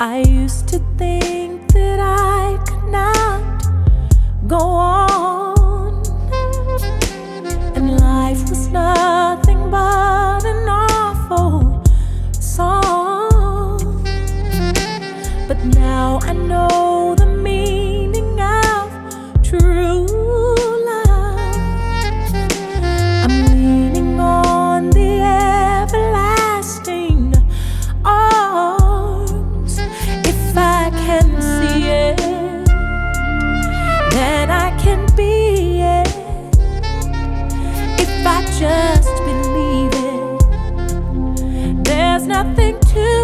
I used to think nothing to